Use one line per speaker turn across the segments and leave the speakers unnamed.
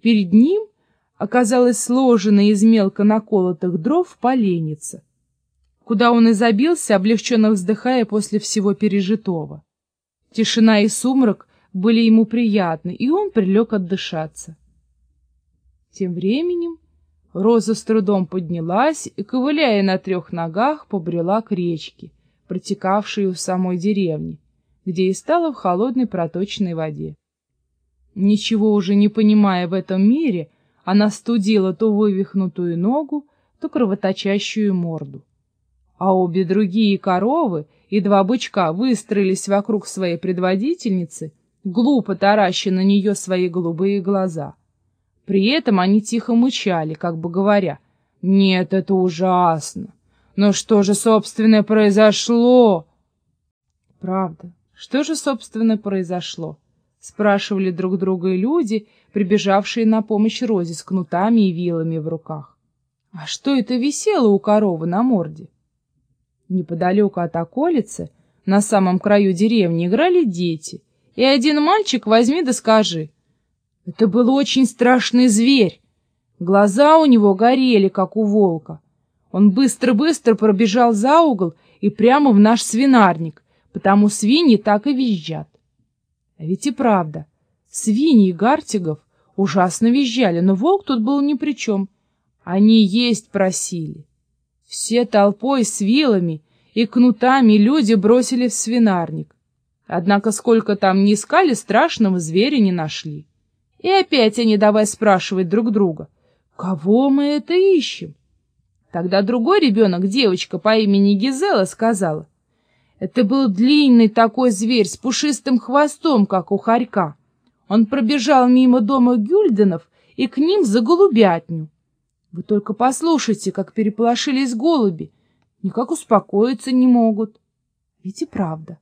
Перед ним оказалась сложенная из мелко наколотых дров поленница, куда он и забился, облегченно вздыхая после всего пережитого. Тишина и сумрак были ему приятны, и он прилег отдышаться. Тем временем Роза с трудом поднялась и, ковыляя на трех ногах, побрела к речке, протекавшей у самой деревни, где и стала в холодной проточной воде. Ничего уже не понимая в этом мире, она студила то вывихнутую ногу, то кровоточащую морду. А обе другие коровы и два бычка выстроились вокруг своей предводительницы, глупо тараща на нее свои голубые глаза. При этом они тихо мычали, как бы говоря, «Нет, это ужасно! Но что же, собственно, произошло?» Правда, что же, собственно, произошло? Спрашивали друг друга и люди, прибежавшие на помощь Розе с кнутами и вилами в руках. А что это висело у коровы на морде? Неподалеку от околицы, на самом краю деревни, играли дети, и один мальчик возьми да скажи. Это был очень страшный зверь. Глаза у него горели, как у волка. Он быстро-быстро пробежал за угол и прямо в наш свинарник, потому свиньи так и визжат. А ведь и правда, свиньи Гартигов ужасно визжали, но волк тут был ни при чем. Они есть просили. Все толпой с вилами и кнутами люди бросили в свинарник. Однако сколько там ни искали, страшного зверя не нашли. И опять они давай спрашивать друг друга, кого мы это ищем? Тогда другой ребенок, девочка по имени Гизела, сказала, это был длинный такой зверь с пушистым хвостом, как у хорька. Он пробежал мимо дома Гюльденов и к ним за голубятню. Вы только послушайте, как переполошились голуби, никак успокоиться не могут. Ведь и правда.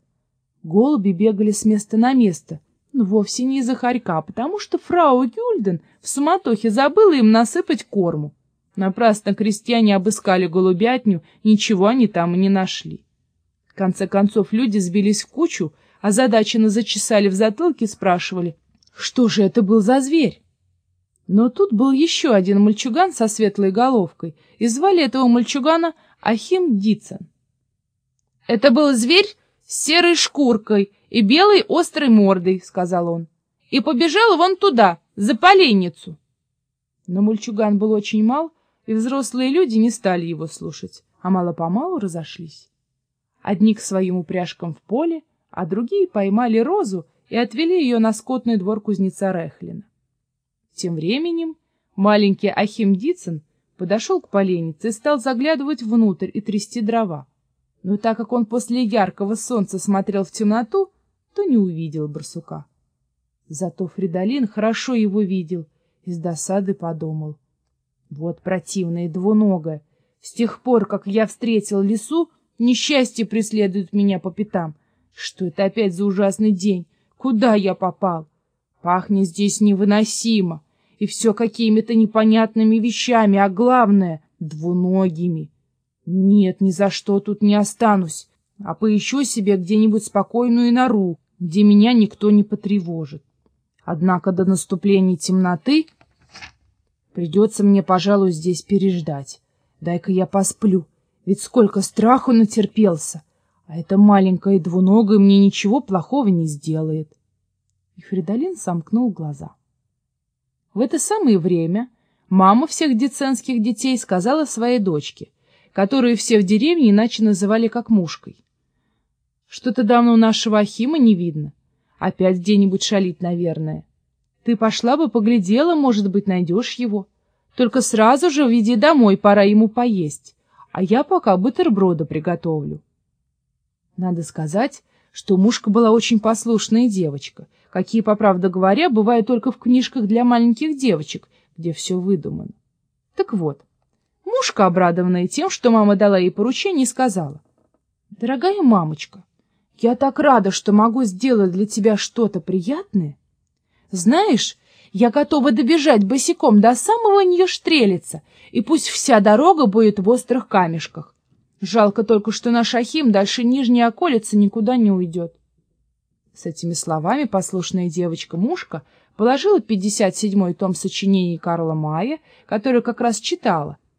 Голуби бегали с места на место, но вовсе не из-за хорька, потому что фрау Гюльден в суматохе забыла им насыпать корму. Напрасно крестьяне обыскали голубятню, ничего они там и не нашли конце концов люди сбились в кучу, озадаченно зачесали в затылке и спрашивали, что же это был за зверь? Но тут был еще один мальчуган со светлой головкой, и звали этого мальчугана Ахим Дицен. «Это был зверь с серой шкуркой и белой острой мордой», — сказал он, — «и побежал вон туда, за поленницу». Но мальчуган был очень мал, и взрослые люди не стали его слушать, а мало-помалу разошлись. Одни к своим упряжкам в поле, а другие поймали розу и отвели ее на скотный двор кузнеца Рехлина. Тем временем маленький Ахим Дицын подошел к поленнице и стал заглядывать внутрь и трясти дрова. Но так как он после яркого солнца смотрел в темноту, то не увидел барсука. Зато Фридолин хорошо его видел и с досады подумал. Вот противная двуногая! С тех пор, как я встретил лису, Несчастье преследует меня по пятам. Что это опять за ужасный день? Куда я попал? Пахнет здесь невыносимо. И все какими-то непонятными вещами, а главное — двуногими. Нет, ни за что тут не останусь, а поищу себе где-нибудь спокойную нору, где меня никто не потревожит. Однако до наступления темноты придется мне, пожалуй, здесь переждать. Дай-ка я посплю. Ведь сколько страху натерпелся, а эта маленькая двуногая мне ничего плохого не сделает. И Фридолин сомкнул глаза. В это самое время мама всех деценских детей сказала своей дочке, которую все в деревне иначе называли как мушкой. Что-то давно нашего Ахима не видно. Опять где-нибудь шалит, наверное. Ты пошла бы, поглядела, может быть, найдешь его. Только сразу же веди домой, пора ему поесть а я пока бутерброды приготовлю. Надо сказать, что мушка была очень послушная девочка, какие, по правде говоря, бывают только в книжках для маленьких девочек, где все выдумано. Так вот, мушка, обрадованная тем, что мама дала ей поручение, сказала, «Дорогая мамочка, я так рада, что могу сделать для тебя что-то приятное. Знаешь, я готова добежать босиком до самого нее штрелица, и пусть вся дорога будет в острых камешках. Жалко только, что наш Ахим дальше нижней околицы никуда не уйдет. С этими словами послушная девочка-мушка положила 57-й том сочинений Карла Мая, который как раз читала,